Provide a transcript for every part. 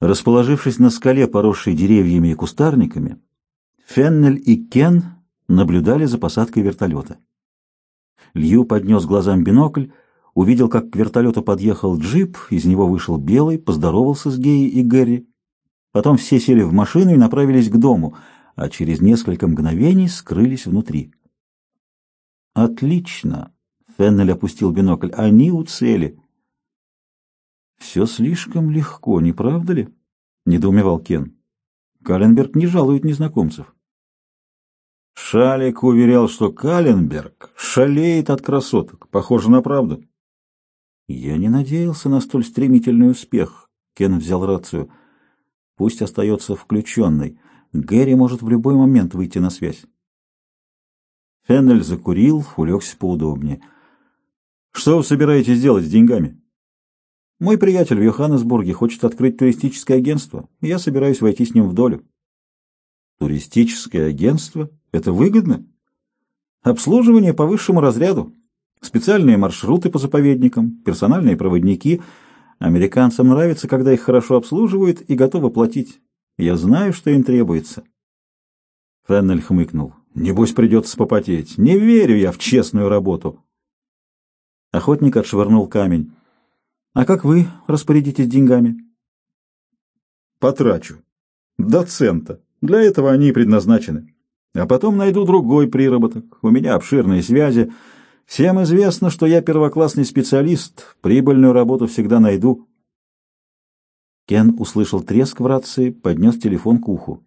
Расположившись на скале, поросшей деревьями и кустарниками, Феннель и Кен наблюдали за посадкой вертолета. Лью поднес глазам бинокль, увидел, как к вертолету подъехал джип, из него вышел Белый, поздоровался с Геей и Гэри. Потом все сели в машину и направились к дому, а через несколько мгновений скрылись внутри. «Отлично!» — Феннель опустил бинокль. «Они у цели!» «Все слишком легко, не правда ли?» — недоумевал Кен. «Каленберг не жалует незнакомцев». Шалик уверял, что Каленберг шалеет от красоток. Похоже на правду. Я не надеялся на столь стремительный успех. Кен взял рацию. Пусть остается включенной. Гэри может в любой момент выйти на связь. Феннель закурил, улегся поудобнее. «Что вы собираетесь делать с деньгами?» Мой приятель в Йоханнесбурге хочет открыть туристическое агентство, и я собираюсь войти с ним в долю. Туристическое агентство? Это выгодно? Обслуживание по высшему разряду. Специальные маршруты по заповедникам, персональные проводники. Американцам нравится, когда их хорошо обслуживают и готовы платить. Я знаю, что им требуется. Феннель хмыкнул. Небось, придется попотеть. Не верю я в честную работу. Охотник отшвырнул камень. А как вы распорядитесь деньгами? Потрачу. До цента. Для этого они и предназначены. А потом найду другой приработок. У меня обширные связи. Всем известно, что я первоклассный специалист. Прибыльную работу всегда найду. Кен услышал треск в рации, поднес телефон к уху.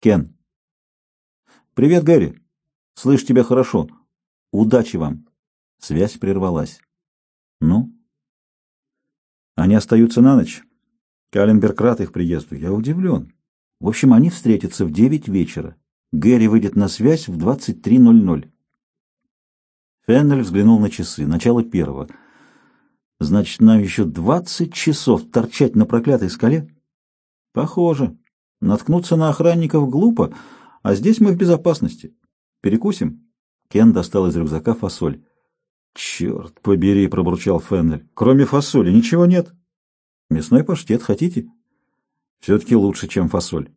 Кен. Привет, Гэри. Слышь тебя хорошо. Удачи вам. Связь прервалась. Ну? Они остаются на ночь. Каленберг рад их приезду. Я удивлен. В общем, они встретятся в девять вечера. Гэри выйдет на связь в 23.00. Феннель взглянул на часы. Начало первого. Значит, нам еще двадцать часов торчать на проклятой скале? Похоже. Наткнуться на охранников глупо, а здесь мы в безопасности. Перекусим? Кен достал из рюкзака фасоль. «Черт побери!» — пробурчал Феннель. «Кроме фасоли ничего нет. Мясной паштет хотите?» «Все-таки лучше, чем фасоль».